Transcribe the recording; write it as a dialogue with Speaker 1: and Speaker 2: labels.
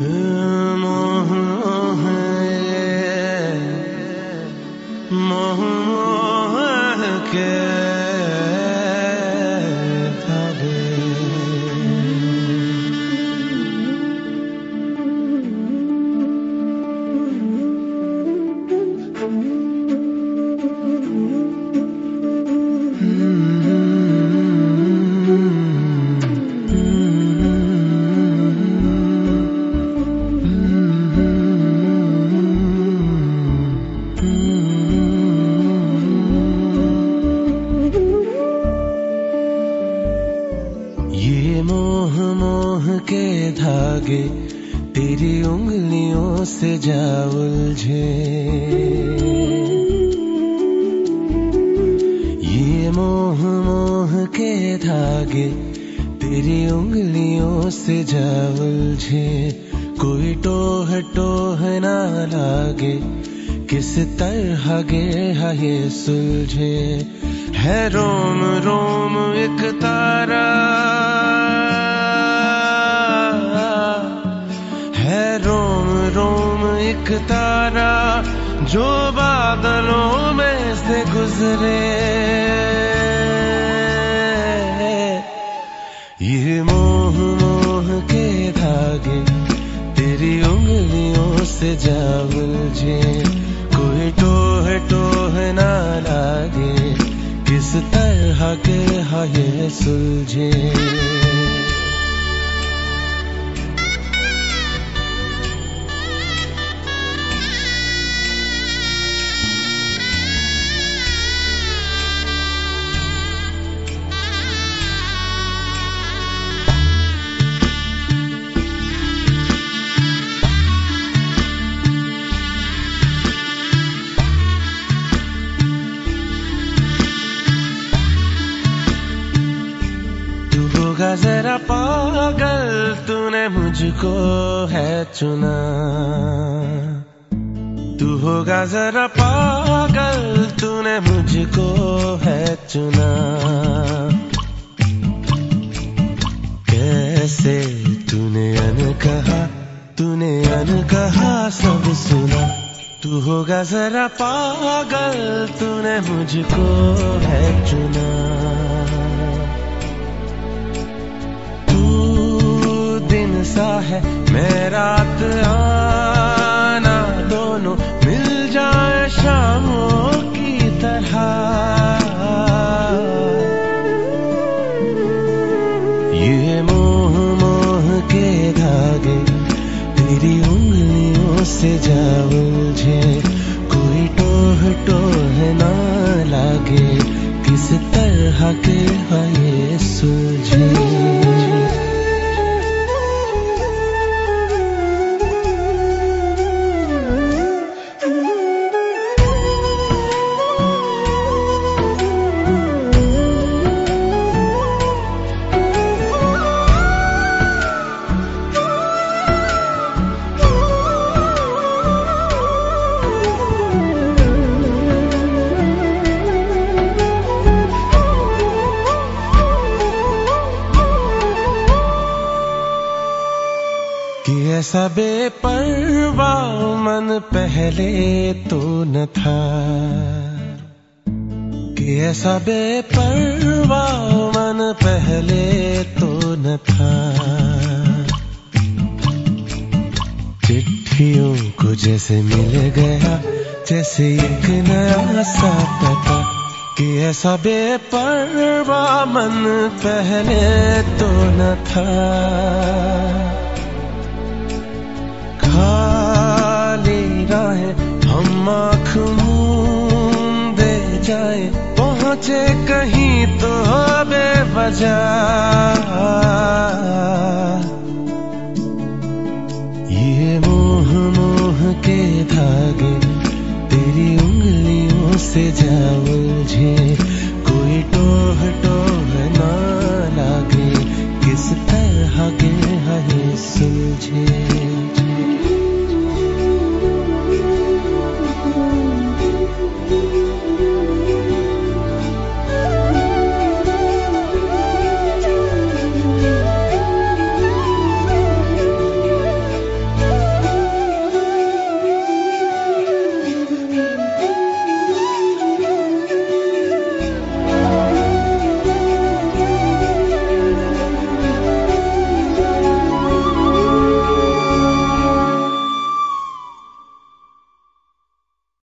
Speaker 1: मोह के धागे, तेरी उंगलियों से जा उलझे ये मोह मोह के धागे, तेरी उंगलियों से जा उलझे कोई टोह टोह ना लागे, किस तरह गे ये सुलझे। है रोम रोम एक तारा। एक तारा जो बादलों में से गुजरे। ये मोह मोह के धागे तेरी उंगलियों से जा। उलझे कोई टोह टोह ना लागे, किस तरह के हा सुलझे। जरा पागल तूने मुझको है चुना। तू होगा जरा पागल तूने मुझको है चुना। कैसे तूने अन कहा, तूने अन कहा सब सुना। तू होगा जरा पागल तूने मुझको है चुना। तरह के है ये कि ऐसा बेपरवा मन पहले तो न था। कि ऐसा बेपरवा मन पहले तो न था। चिट्ठियों को जैसे मिल गया, जैसे एक नया सा पता। कि ऐसा बेपरवा मन पहले तो न था। राहें हम आँख मूंदे जाए, पहुँचे कहीं तो बेवजह। ये मोह मोह के धागे, तेरी उंगलियों से जा उलझे कोई टोह टोह ना लागे, किस तरह के है सुलझे।